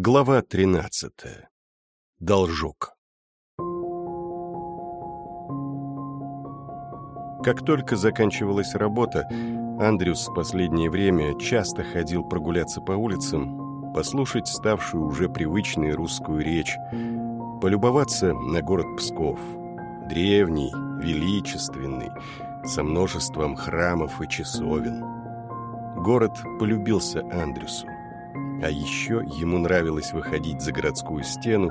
Глава 13. Должок. Как только заканчивалась работа, Андрюс в последнее время часто ходил прогуляться по улицам, послушать ставшую уже привычной русскую речь, полюбоваться на город Псков. Древний, величественный, со множеством храмов и часовен. Город полюбился Андрюсу. А еще ему нравилось выходить за городскую стену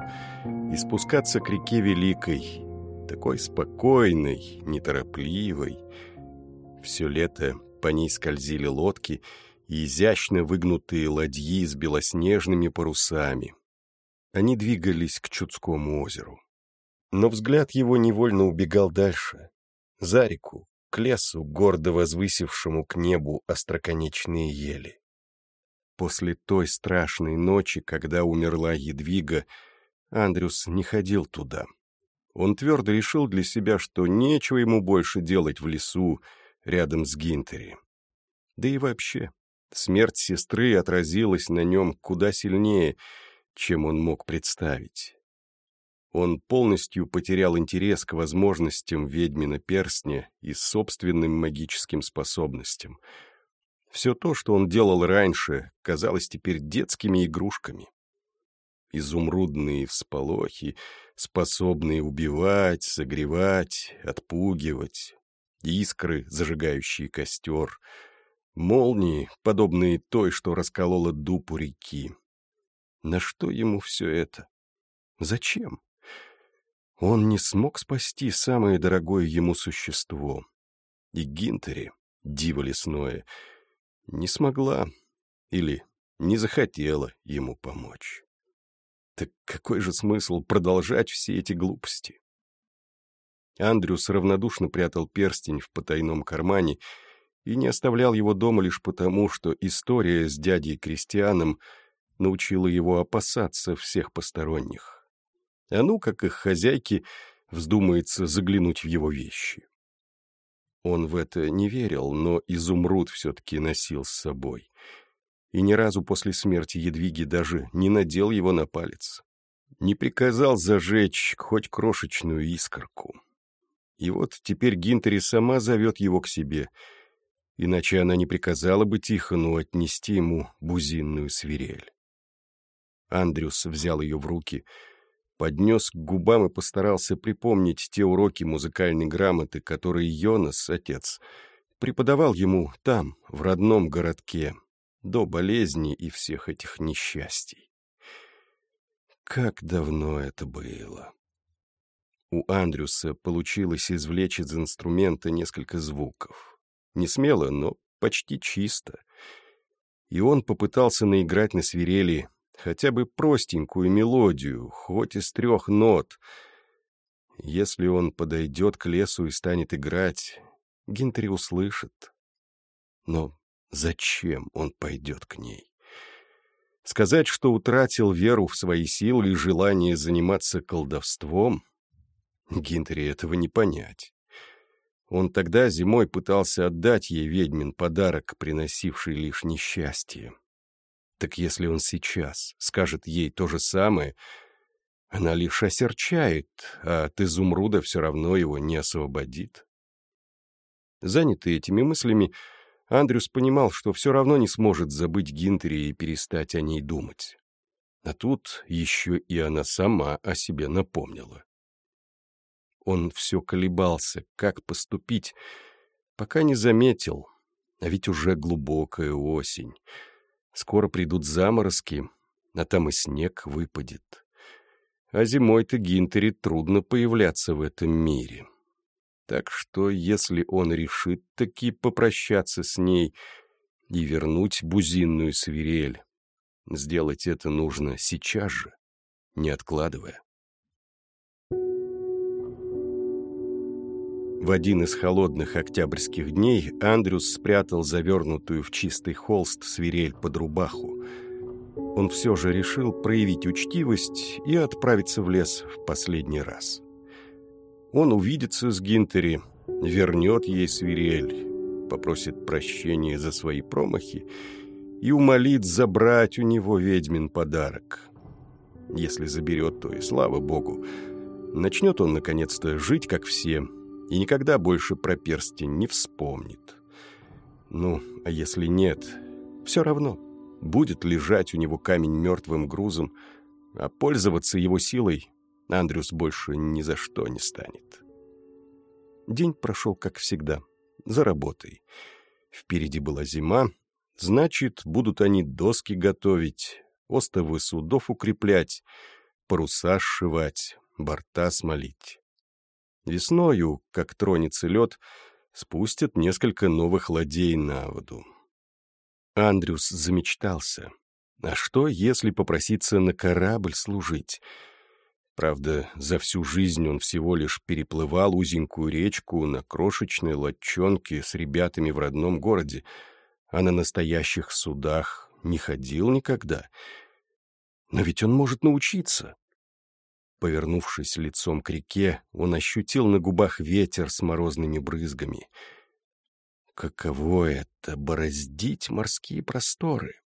и спускаться к реке Великой, такой спокойной, неторопливой. Все лето по ней скользили лодки и изящно выгнутые ладьи с белоснежными парусами. Они двигались к Чудскому озеру. Но взгляд его невольно убегал дальше, за реку, к лесу, гордо возвысившему к небу остроконечные ели. После той страшной ночи, когда умерла Едвига, Андрюс не ходил туда. Он твердо решил для себя, что нечего ему больше делать в лесу рядом с Гинтери. Да и вообще, смерть сестры отразилась на нем куда сильнее, чем он мог представить. Он полностью потерял интерес к возможностям ведьмина перстня и собственным магическим способностям — все то, что он делал раньше, казалось теперь детскими игрушками. Изумрудные всполохи, способные убивать, согревать, отпугивать, искры, зажигающие костер, молнии, подобные той, что расколола дуб у реки. На что ему все это? Зачем? Он не смог спасти самое дорогое ему существо. И Гинтери, диво лесное — не смогла или не захотела ему помочь. Так какой же смысл продолжать все эти глупости? Андрюс равнодушно прятал перстень в потайном кармане и не оставлял его дома лишь потому, что история с дядей Кристианом научила его опасаться всех посторонних. А ну, как их хозяйки, вздумается заглянуть в его вещи. Он в это не верил, но изумруд все-таки носил с собой. И ни разу после смерти Едвиги даже не надел его на палец. Не приказал зажечь хоть крошечную искорку. И вот теперь Гинтери сама зовет его к себе, иначе она не приказала бы Тихону отнести ему бузинную свирель. Андрюс взял ее в руки — поднес к губам и постарался припомнить те уроки музыкальной грамоты, которые Йонас, отец, преподавал ему там, в родном городке, до болезни и всех этих несчастий. Как давно это было! У Андрюса получилось извлечь из инструмента несколько звуков. Не смело, но почти чисто. И он попытался наиграть на свирели хотя бы простенькую мелодию, хоть из трех нот. Если он подойдет к лесу и станет играть, Гинтри услышит. Но зачем он пойдет к ней? Сказать, что утратил веру в свои силы и желание заниматься колдовством? Гинтри этого не понять. Он тогда зимой пытался отдать ей ведьмин подарок, приносивший лишь несчастье. Так если он сейчас скажет ей то же самое, она лишь осерчает, а от изумруда все равно его не освободит. Занятый этими мыслями, Андрюс понимал, что все равно не сможет забыть Гинтери и перестать о ней думать. А тут еще и она сама о себе напомнила. Он все колебался, как поступить, пока не заметил, а ведь уже глубокая осень — Скоро придут заморозки, а там и снег выпадет. А зимой-то Гинтери трудно появляться в этом мире. Так что, если он решит таки попрощаться с ней и вернуть бузинную свирель, сделать это нужно сейчас же, не откладывая. В один из холодных октябрьских дней Андрюс спрятал завернутую в чистый холст свирель под рубаху. Он все же решил проявить учтивость и отправиться в лес в последний раз. Он увидится с Гинтери, вернет ей свирель, попросит прощения за свои промахи и умолит забрать у него ведьмин подарок, Если заберет, то и слава богу. Начнет он, наконец-то, жить, как все, и никогда больше про перстень не вспомнит. Ну, а если нет, все равно. Будет лежать у него камень мертвым грузом, а пользоваться его силой Андрюс больше ни за что не станет. День прошел, как всегда, за работой. Впереди была зима, значит, будут они доски готовить, остовы судов укреплять, паруса сшивать, борта смолить. Весною, как тронется лед, спустят несколько новых ладей на воду. Андрюс замечтался. А что, если попроситься на корабль служить? Правда, за всю жизнь он всего лишь переплывал узенькую речку на крошечной лодчонке с ребятами в родном городе, а на настоящих судах не ходил никогда. Но ведь он может научиться. Повернувшись лицом к реке, он ощутил на губах ветер с морозными брызгами. Каково это — бороздить морские просторы?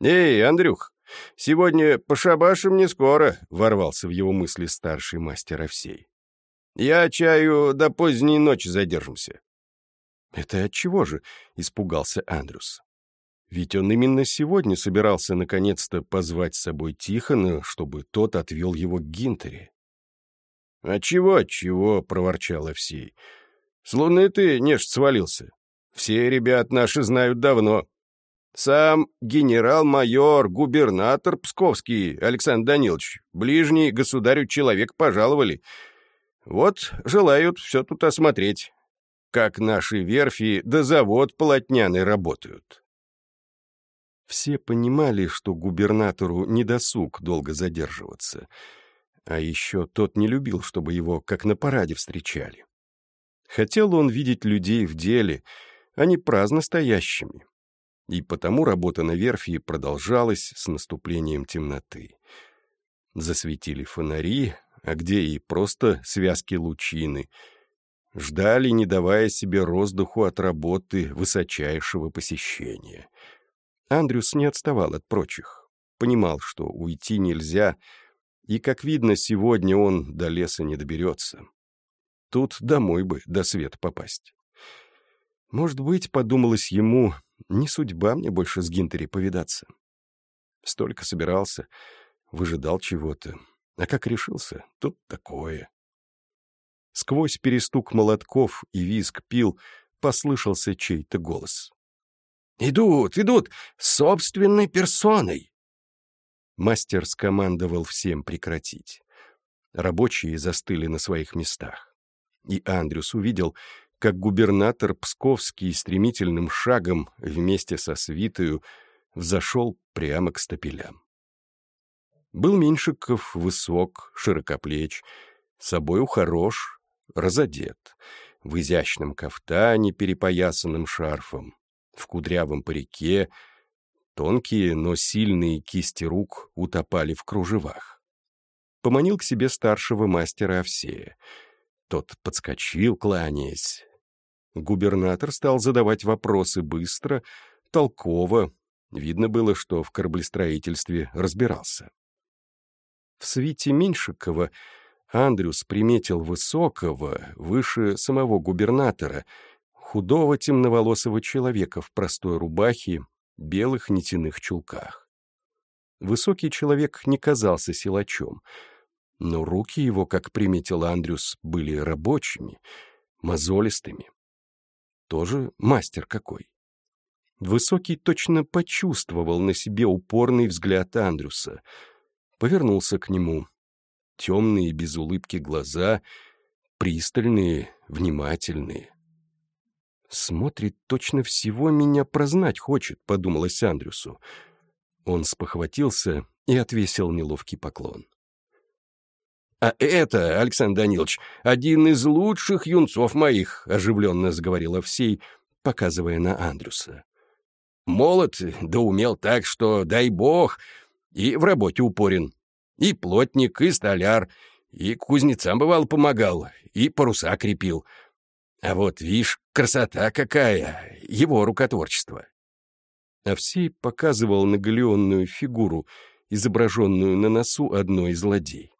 «Эй, Андрюх, сегодня пошабашим не скоро», — ворвался в его мысли старший мастер Овсей. «Я чаю до поздней ночи задержимся». «Это от чего же?» — испугался Андрюс. Ведь он именно сегодня собирался наконец-то позвать с собой Тихона, чтобы тот отвел его к Гинтере. «А чего, чего?» — проворчал Овсей. «С луны ты, нежь, свалился. Все ребят наши знают давно. Сам генерал-майор, губернатор Псковский Александр Данилович, ближний государю человек пожаловали. Вот желают все тут осмотреть, как наши верфи да завод полотняный работают. Все понимали, что губернатору не досуг долго задерживаться. А еще тот не любил, чтобы его как на параде встречали. Хотел он видеть людей в деле, а не праздно стоящими и потому работа на верфи продолжалась с наступлением темноты. Засветили фонари, а где и просто связки лучины. Ждали, не давая себе роздуху от работы высочайшего посещения. Андрюс не отставал от прочих. Понимал, что уйти нельзя, и, как видно, сегодня он до леса не доберется. Тут домой бы до света попасть. Может быть, подумалось ему, не судьба мне больше с Гинтери повидаться. Столько собирался, выжидал чего-то. А как решился, тут такое. Сквозь перестук молотков и визг пил послышался чей-то голос. «Идут, идут! Собственной персоной!» Мастер скомандовал всем прекратить. Рабочие застыли на своих местах. И Андрюс увидел, как губернатор Псковский стремительным шагом вместе со свитою взошел прямо к стапелям. Был Меньшиков высок, широкоплеч, собою хорош, разодет, в изящном кафтане, перепоясанным шарфом, в кудрявом парике, тонкие, но сильные кисти рук утопали в кружевах. Поманил к себе старшего мастера Овсея. Тот подскочил, кланяясь, Губернатор стал задавать вопросы быстро, толково. Видно было, что в кораблестроительстве разбирался. В свите Меньшикова Андрюс приметил высокого, выше самого губернатора, худого темноволосого человека в простой рубахе, белых нитяных чулках. Высокий человек не казался силачом, но руки его, как приметил Андрюс, были рабочими, мозолистыми тоже мастер какой. Высокий точно почувствовал на себе упорный взгляд Андрюса. Повернулся к нему. Темные, без улыбки глаза, пристальные, внимательные. «Смотрит, точно всего меня прознать хочет», — подумалось Андрюсу. Он спохватился и отвесил неловкий поклон. «А это, Александр Данилович, один из лучших юнцов моих», — оживленно заговорил Овсей, показывая на Андрюса. «Молод, да умел так, что, дай бог, и в работе упорен. И плотник, и столяр, и кузнецам, бывал, помогал, и паруса крепил. А вот, видишь, красота какая, его рукотворчество». Овсей показывал на фигуру, изображенную на носу одной из злодей.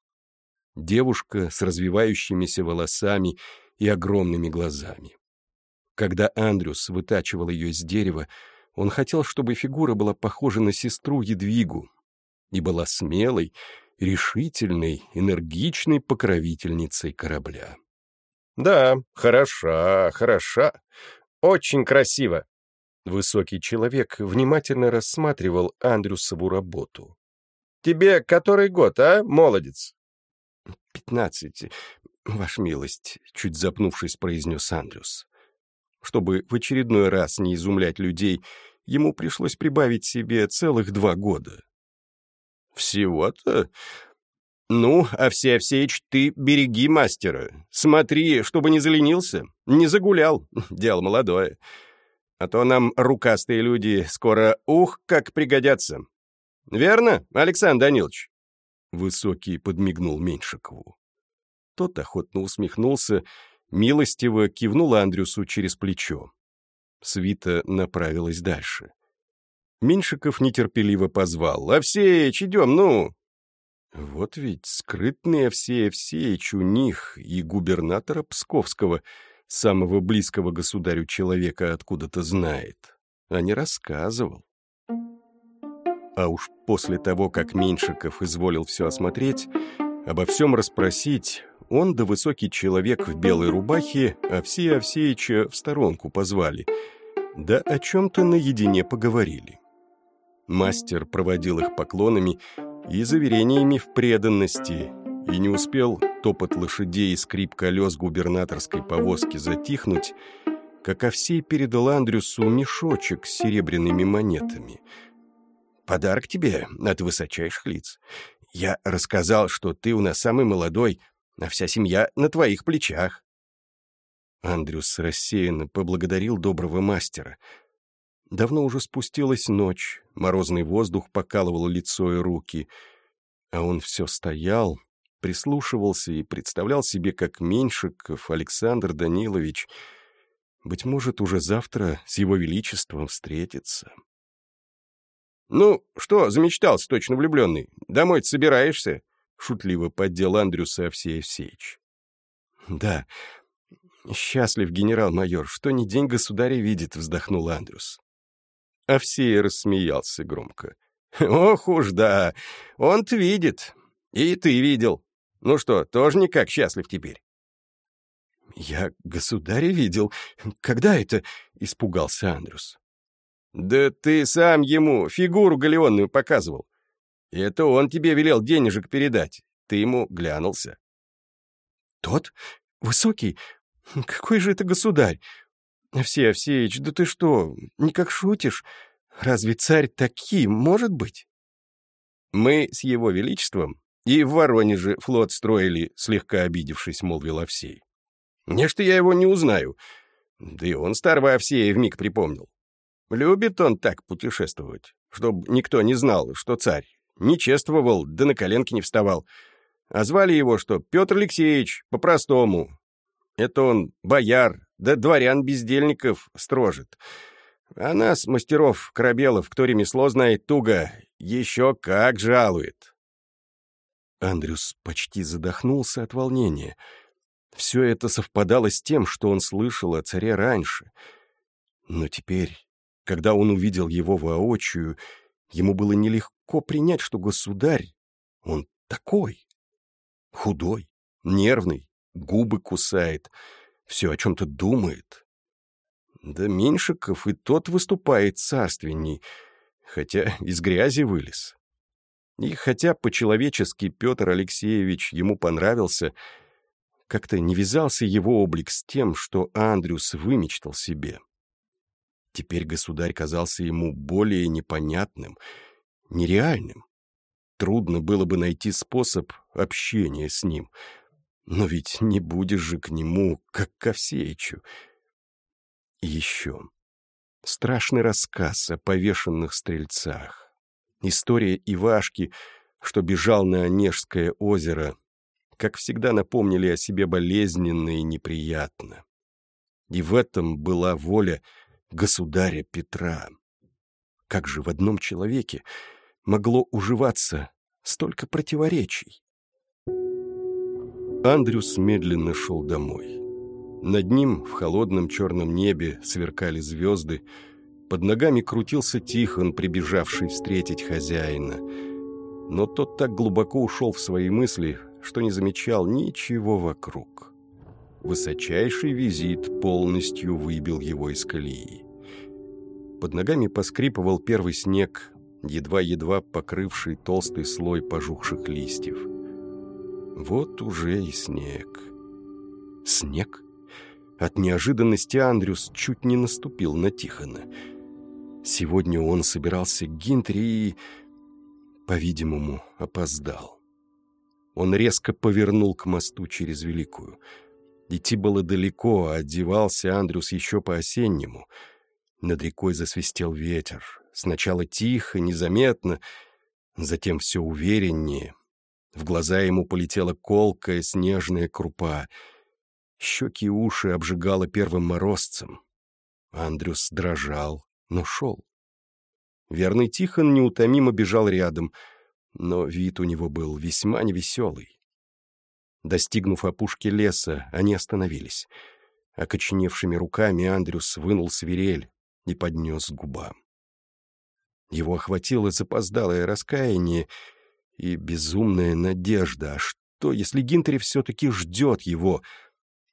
Девушка с развивающимися волосами и огромными глазами. Когда Андрюс вытачивал ее из дерева, он хотел, чтобы фигура была похожа на сестру Едвигу и была смелой, решительной, энергичной покровительницей корабля. «Да, хороша, хороша. Очень красиво». Высокий человек внимательно рассматривал Андрюсову работу. «Тебе который год, а, молодец?» «Пятнадцать, ваша милость», — чуть запнувшись, произнес Андрюс. Чтобы в очередной раз не изумлять людей, ему пришлось прибавить себе целых два года. «Всего-то? Ну, Овсей Овсеич, ты береги мастера. Смотри, чтобы не заленился, не загулял. Дело молодое. А то нам рукастые люди скоро ух как пригодятся. Верно, Александр Данилович?» Высокий подмигнул Меньшикову. Тот охотно усмехнулся, милостиво кивнул Андрюсу через плечо. Свита направилась дальше. Меньшиков нетерпеливо позвал. «Овсеич, идем, ну!» Вот ведь скрытный Овсей Овсеич у них и губернатора Псковского, самого близкого государю человека, откуда-то знает, а не рассказывал. А уж после того, как Меньшиков изволил все осмотреть, обо всем расспросить, он да высокий человек в белой рубахе Овсея Овсеича в сторонку позвали, да о чем-то наедине поговорили. Мастер проводил их поклонами и заверениями в преданности, и не успел топот лошадей и скрип колес губернаторской повозки затихнуть, как Овсей передал Андрюсу мешочек с серебряными монетами. «Подарок тебе от высочайших лиц. Я рассказал, что ты у нас самый молодой, а вся семья на твоих плечах». Андрюс рассеянно поблагодарил доброго мастера. Давно уже спустилась ночь, морозный воздух покалывал лицо и руки, а он все стоял, прислушивался и представлял себе, как Меньшиков Александр Данилович, быть может, уже завтра с его величеством встретится. «Ну, что, замечтался точно влюбленный? Домой собираешься?» шутливо поддел Андрюса Овсей Овсеич. «Да, счастлив генерал-майор, что ни день государя видит», — вздохнул Андрюс. Овсей рассмеялся громко. «Ох уж да, он-то видит. И ты видел. Ну что, тоже никак счастлив теперь?» «Я государя видел. Когда это?» — испугался Андрюс. «Да ты сам ему фигуру галеонную показывал. Это он тебе велел денежек передать. Ты ему глянулся. Тот? Высокий? Какой же это государь? Овсей Овсеич, да ты что, никак шутишь? Разве царь таким может быть? Мы с его величеством и в Воронеже флот строили, слегка обидевшись, молвил Овсей. Нечто я его не узнаю. Да и он старого Овсея вмиг припомнил. Любит он так путешествовать, чтобы никто не знал, что царь, не чествовал, да на коленки не вставал. А звали его что? Петр Алексеевич, по-простому. Это он бояр, да дворян-бездельников строжит. А нас, мастеров, корабелов, кто ремесло знает туго, еще как жалует. Андрюс почти задохнулся от волнения. Все это совпадало с тем, что он слышал о царе раньше. Но теперь, когда он увидел его воочию, ему было нелегко легко принять, что государь, он такой. Худой, нервный, губы кусает, все о чем-то думает. Да Меньшиков и тот выступает царственней, хотя из грязи вылез. И хотя по-человечески Петр Алексеевич ему понравился, как-то не вязался его облик с тем, что Андрюс вымечтал себе. Теперь государь казался ему более непонятным — нереальным. Трудно было бы найти способ общения с ним. Но ведь не будешь же к нему, как к Овсеичу. И еще. Страшный рассказ о повешенных стрельцах. История Ивашки, что бежал на Онежское озеро, как всегда напомнили о себе болезненно и неприятно. И в этом была воля государя Петра. Как же в одном человеке могло уживаться столько противоречий? Андрюс медленно шел домой. Над ним в холодном черном небе сверкали звезды, под ногами крутился Тихон, прибежавший встретить хозяина. Но тот так глубоко ушел в свои мысли, что не замечал ничего вокруг. Высочайший визит полностью выбил его из колеи. Под ногами поскрипывал первый снег, едва-едва покрывший толстый слой пожухших листьев. Вот уже и снег. Снег? От неожиданности Андрюс чуть не наступил на Тихона. Сегодня он собирался к Гинтре и, по-видимому, опоздал. Он резко повернул к мосту через Великую. Идти было далеко, а одевался Андрюс еще по-осеннему. Над рекой засвистел ветер. Сначала тихо, незаметно, затем все увереннее. В глаза ему полетела колкая снежная крупа — Щеки и уши обжигало первым морозцем. Андрюс дрожал, но шел. Верный Тихон неутомимо бежал рядом, но вид у него был весьма невеселый. Достигнув опушки леса, они остановились. Окоченевшими руками Андрюс вынул свирель и поднес к губам. Его охватило запоздалое раскаяние и безумная надежда. А что, если Гинтери все-таки ждет его,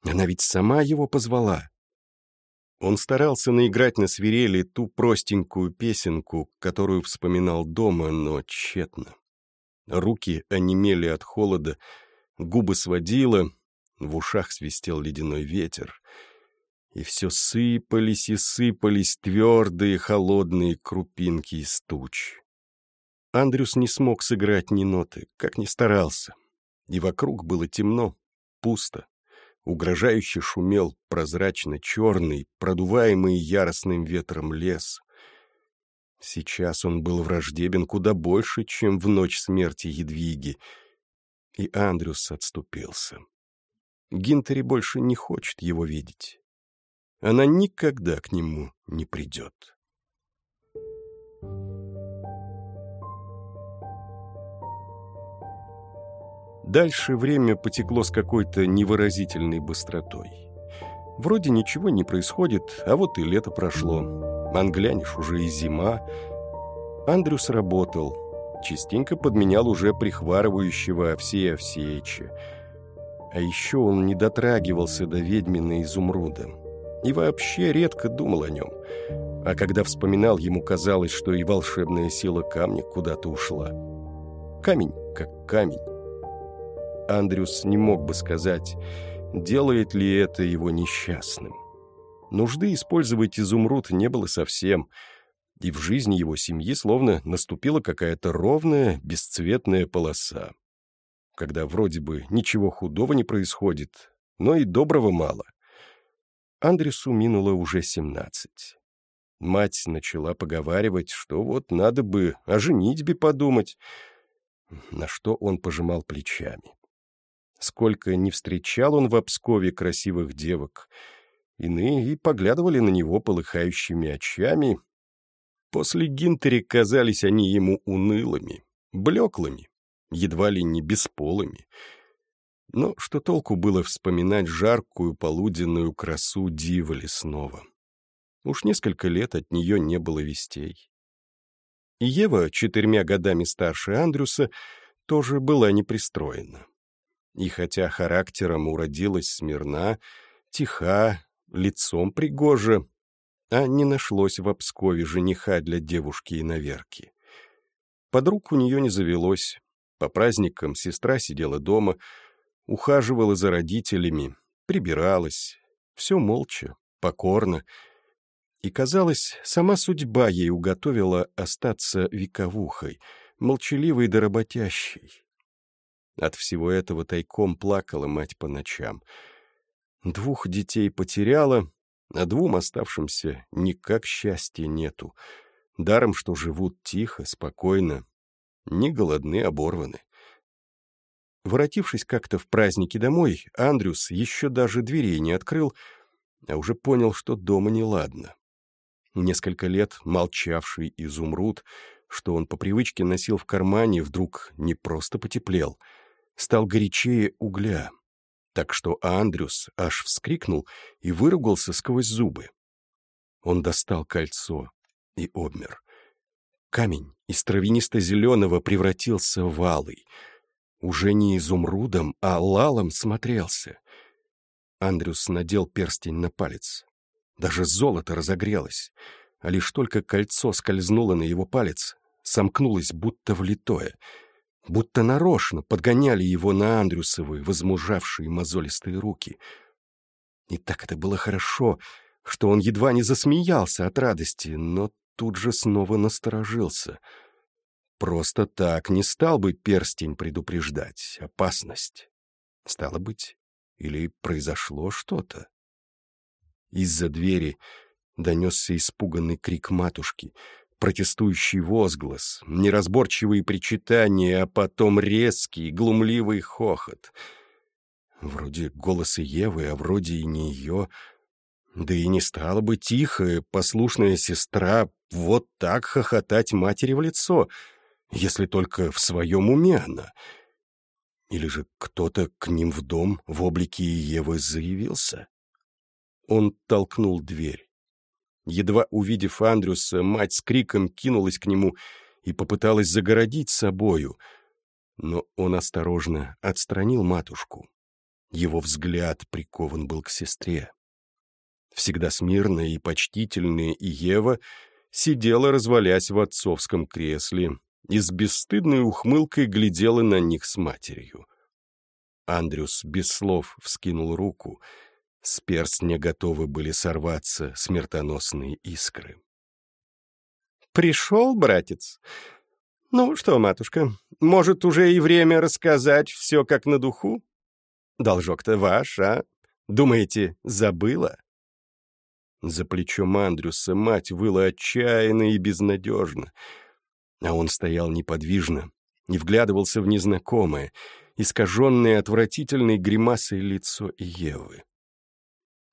она ведь сама его позвала. Он старался наиграть на свирели ту простенькую песенку, которую вспоминал дома, но тщетно. Руки онемели от холода, губы сводило, в ушах свистел ледяной ветер. И все сыпались и сыпались твердые холодные крупинки из туч. Андрюс не смог сыграть ни ноты, как ни старался. И вокруг было темно, пусто угрожающе шумел прозрачно-черный, продуваемый яростным ветром лес. Сейчас он был враждебен куда больше, чем в ночь смерти Едвиги, и Андрюс отступился. Гинтери больше не хочет его видеть. Она никогда к нему не придет. Дальше время потекло с какой-то невыразительной быстротой. Вроде ничего не происходит, а вот и лето прошло. Англянешь, уже и зима. Андрюс работал. Частенько подменял уже прихварывающего Овсея Овсеича. А еще он не дотрагивался до ведьмина изумруда. И вообще редко думал о нем. А когда вспоминал, ему казалось, что и волшебная сила камня куда-то ушла. Камень как камень. Андрюс не мог бы сказать, делает ли это его несчастным. Нужды использовать изумруд не было совсем, и в жизни его семьи словно наступила какая-то ровная, бесцветная полоса. Когда вроде бы ничего худого не происходит, но и доброго мало. Андрюсу минуло уже семнадцать. Мать начала поговаривать, что вот надо бы о женитьбе подумать, на что он пожимал плечами. Сколько не встречал он в Обскове красивых девок. Иные и поглядывали на него полыхающими очами. После Гинтери казались они ему унылыми, блеклыми, едва ли не бесполыми. Но что толку было вспоминать жаркую полуденную красу дива лесного? Уж несколько лет от нее не было вестей. И Ева, четырьмя годами старше Андрюса, тоже была непристроена. И хотя характером уродилась смирна, тиха, лицом пригожа, а не нашлось в Обскове жениха для девушки и наверки. Подруг у нее не завелось. По праздникам сестра сидела дома, ухаживала за родителями, прибиралась. Все молча, покорно. И, казалось, сама судьба ей уготовила остаться вековухой, молчаливой да работящей. От всего этого тайком плакала мать по ночам. Двух детей потеряла, а двум оставшимся никак счастья нету. Даром, что живут тихо, спокойно, не голодны, оборваны. Воротившись как-то в праздники домой, Андрюс еще даже дверей не открыл, а уже понял, что дома неладно. Несколько лет молчавший изумруд что он по привычке носил в кармане, вдруг не просто потеплел, стал горячее угля, так что Андрюс аж вскрикнул и выругался сквозь зубы. Он достал кольцо и обмер. Камень из травянисто-зеленого превратился в алый. Уже не изумрудом, а лалом смотрелся. Андрюс надел перстень на палец. Даже золото разогрелось, а лишь только кольцо скользнуло на его палец, сомкнулось будто влитое, будто нарочно подгоняли его на Андрюсовы возмужавшие мозолистые руки. И так это было хорошо, что он едва не засмеялся от радости, но тут же снова насторожился. Просто так не стал бы перстень предупреждать опасность. Стало быть, или произошло что-то. Из-за двери донесся испуганный крик матушки, протестующий возглас, неразборчивые причитания, а потом резкий, глумливый хохот. Вроде голоса Евы, а вроде и не ее. Да и не стала бы тихая, послушная сестра вот так хохотать матери в лицо, если только в своем уме она. Или же кто-то к ним в дом в облике Евы заявился? Он толкнул дверь. Едва увидев Андрюса, мать с криком кинулась к нему и попыталась загородить собою, но он осторожно отстранил матушку. Его взгляд прикован был к сестре. Всегда смирная и почтительная и Ева сидела, развалясь в отцовском кресле, и с бесстыдной ухмылкой глядела на них с матерью. Андрюс без слов вскинул руку — с перстня готовы были сорваться смертоносные искры. «Пришел, братец? Ну что, матушка, может, уже и время рассказать все как на духу? Должок-то ваш, а? Думаете, забыла?» За плечом Андрюса мать выла отчаянно и безнадежно, а он стоял неподвижно, не вглядывался в незнакомое, искаженное отвратительной гримасой лицо Евы.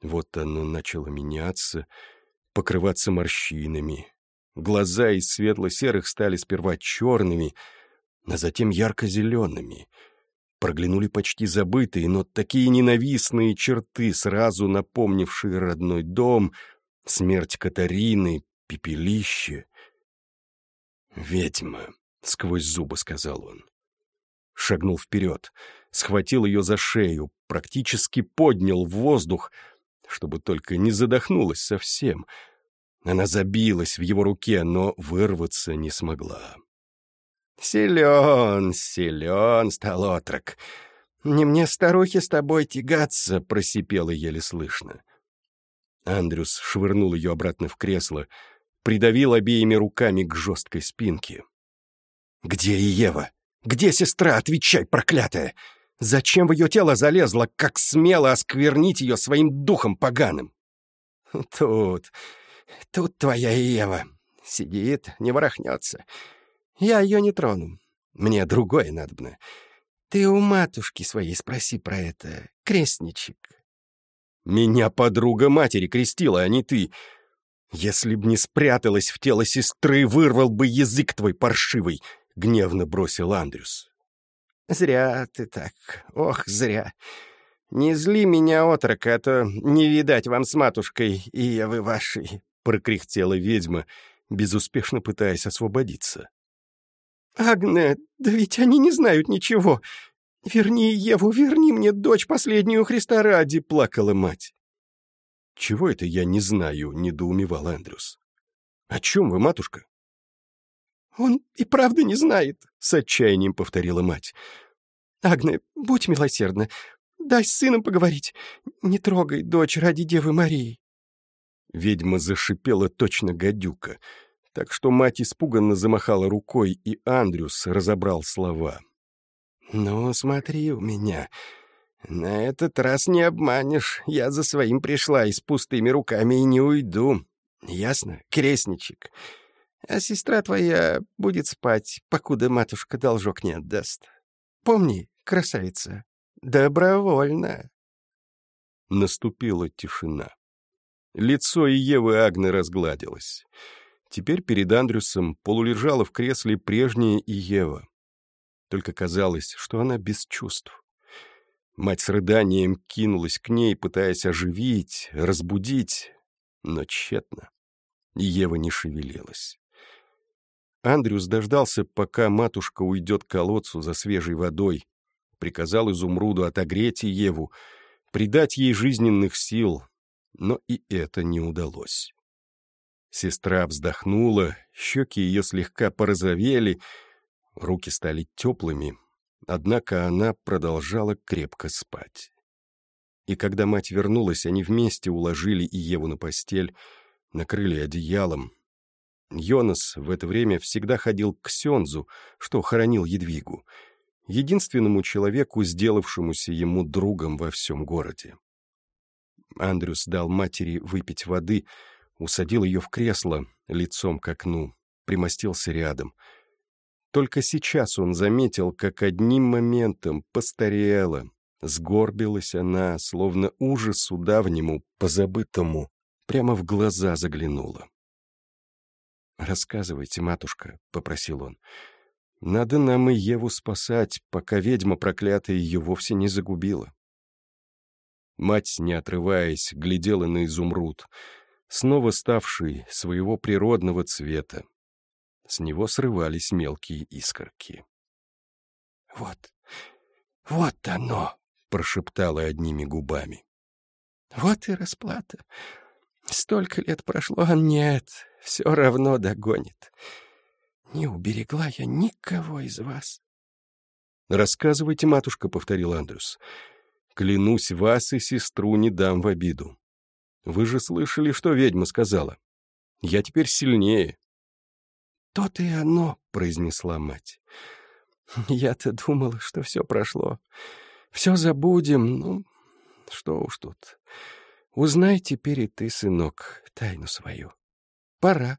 Вот оно начало меняться, покрываться морщинами. Глаза из светло-серых стали сперва черными, а затем ярко-зелеными. Проглянули почти забытые, но такие ненавистные черты, сразу напомнившие родной дом, смерть Катарины, пепелище. «Ведьма», — сквозь зубы сказал он. Шагнул вперед, схватил ее за шею, практически поднял в воздух — чтобы только не задохнулась совсем. Она забилась в его руке, но вырваться не смогла. «Силен, силен стал отрок. Не мне, старухе, с тобой тягаться», — просипела еле слышно. Андрюс швырнул ее обратно в кресло, придавил обеими руками к жесткой спинке. «Где Ева? Где сестра? Отвечай, проклятая! Зачем в ее тело залезла, как смело осквернить ее своим духом поганым? Тут, тут твоя Ева. Сидит, не ворохнется. Я ее не трону. Мне другое надобно. Ты у матушки своей спроси про это, крестничек. Меня подруга матери крестила, а не ты. Если б не спряталась в тело сестры, вырвал бы язык твой паршивый, — гневно бросил Андрюс. Зря ты так. Ох, зря. Не зли меня, отрока, а то не видать вам с матушкой и я вы вашей, — прокряхтела ведьма, безуспешно пытаясь освободиться. «Агне, да ведь они не знают ничего. Верни Еву, верни мне дочь последнюю Христа ради», — плакала мать. «Чего это я не знаю?» — недоумевал Эндрюс. «О чем вы, матушка?» «Он и правда не знает», — с отчаянием повторила мать. «Агне, будь милосердна, дай с сыном поговорить. Не трогай дочь ради Девы Марии». Ведьма зашипела точно гадюка, так что мать испуганно замахала рукой, и Андрюс разобрал слова. «Ну, смотри у меня. На этот раз не обманешь. Я за своим пришла и с пустыми руками и не уйду. Ясно, крестничек?» А сестра твоя будет спать, покуда матушка должок не отдаст. Помни, красавица, добровольно. Наступила тишина. Лицо Евы Агны разгладилось. Теперь перед Андрюсом полулежала в кресле прежняя Иева. Только казалось, что она без чувств. Мать с рыданием кинулась к ней, пытаясь оживить, разбудить, но тщетно. Ева не шевелилась. Андрюс дождался, пока матушка уйдет к колодцу за свежей водой, приказал Изумруду отогреть Еву, придать ей жизненных сил, но и это не удалось. Сестра вздохнула, щеки ее слегка порозовели, руки стали теплыми, однако она продолжала крепко спать. И когда мать вернулась, они вместе уложили Еву на постель, накрыли одеялом. Йонас в это время всегда ходил к Сензу, что хоронил Едвигу, единственному человеку, сделавшемуся ему другом во всем городе. Андрюс дал матери выпить воды, усадил ее в кресло, лицом к окну, примостился рядом. Только сейчас он заметил, как одним моментом постарела, сгорбилась она, словно ужасу давнему, позабытому, прямо в глаза заглянула. «Рассказывайте, матушка», — попросил он. «Надо нам и Еву спасать, пока ведьма проклятая ее вовсе не загубила». Мать, не отрываясь, глядела на изумруд, снова ставший своего природного цвета. С него срывались мелкие искорки. «Вот, вот оно!» — прошептала одними губами. «Вот и расплата. Столько лет прошло, а нет, все равно догонит. Не уберегла я никого из вас». «Рассказывайте, матушка», — повторил Андрюс. «Клянусь, вас и сестру не дам в обиду. Вы же слышали, что ведьма сказала. Я теперь сильнее». «То-то и оно», — произнесла мать. «Я-то думала, что все прошло. Все забудем, ну, что уж тут. Узнай теперь и ты, сынок, тайну свою. Пора».